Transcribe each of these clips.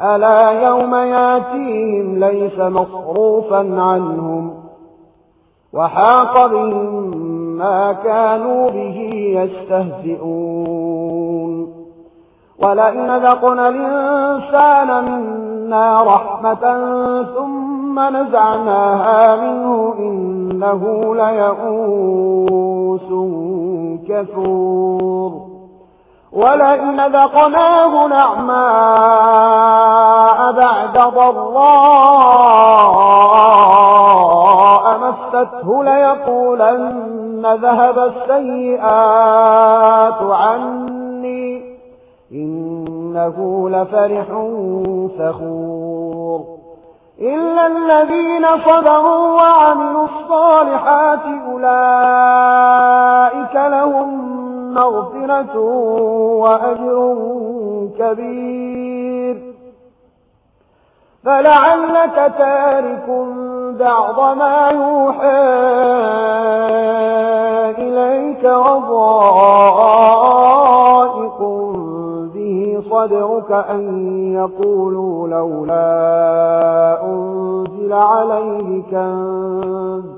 ألا يوم ياتيهم ليس مصروفا عنهم وحاق بهم ما كانوا به يستهزئون ولئن ذقنا الإنسان منا رحمة ثم نزعناها منه إنه ليئوس كفور ولئن ذقناه نعماء بعد ضراء مسته ليقولن ذهب السيئات عني إنه لفرح فخور إلا الذين صبروا وعملوا الصالحات أولئك لهم مغفرة وأجر كبير. فلعلك تارك بعض ما يوحى إليك وضائق به صدرك أن يقولوا لولا أنزل عليه كنز.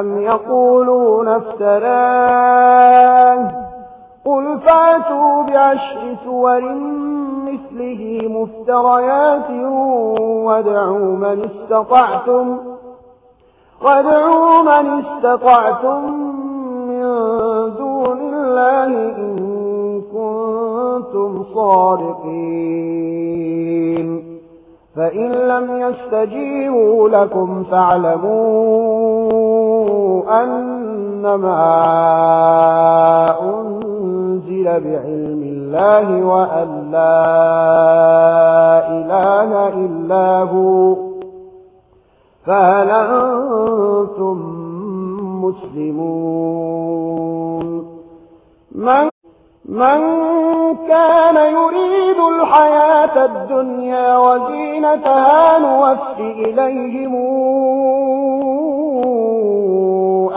أم يقولون افتراه قل فاتوا بعشر سور مثله مفتريات وادعوا من استطعتم وادعوا من استطعتم من دون الله إن كنتم صادقين فإن لم يستجيبوا لكم فاعلمون أنما أنزل بعلم الله وأن لا إله إلا هو فهل أنتم مسلمون من, من كان يريد الحياة الدنيا وزينتها نوفي إليهم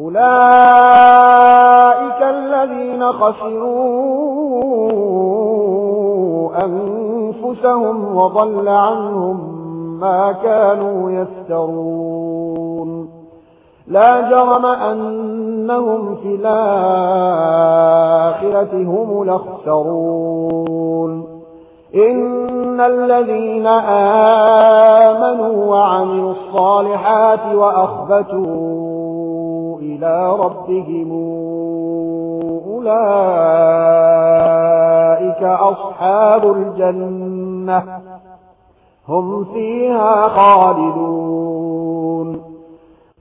أولئك الذين خسروا أنفسهم وضل عنهم ما كانوا يفترون. لا جرم أنهم في الآخرة هم لخسرون إن الذين آمنوا وعملوا الصالحات وأخبتون إلى ربهم أولئك أصحاب الجنة. هم فيها خالدون.